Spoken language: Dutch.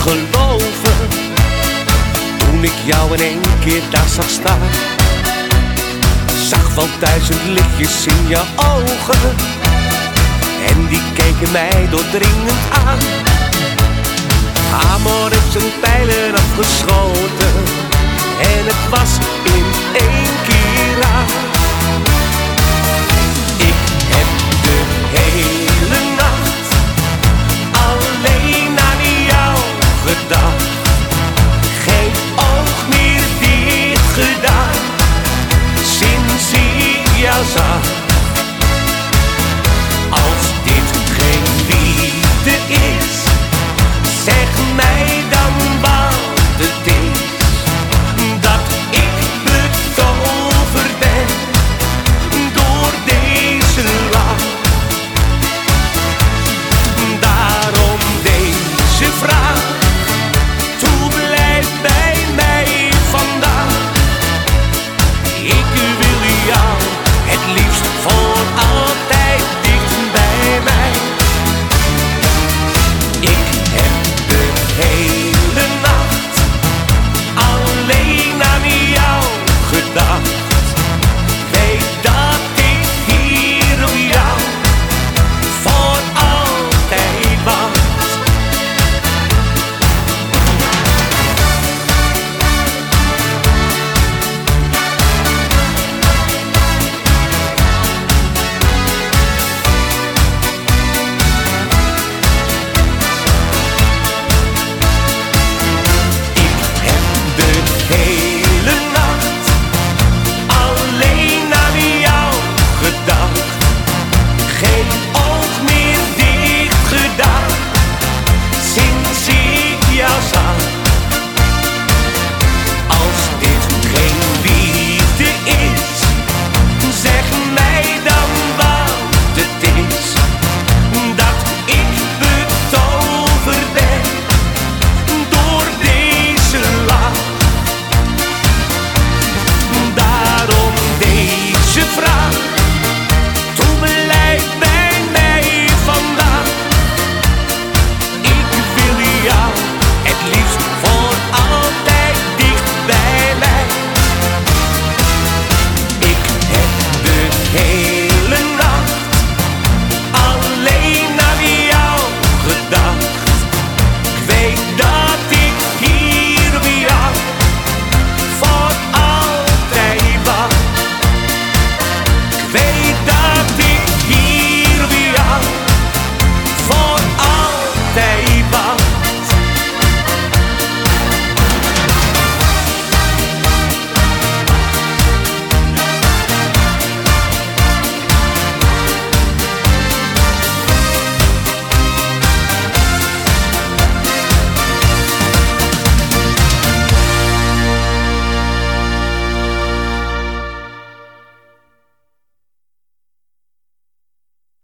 geloven. Toen ik jou in één keer daar zag staan Zag wel duizend lichtjes in je ogen. En die keken mij doordringend aan. Amor heeft zijn pijlen afgeschoten 多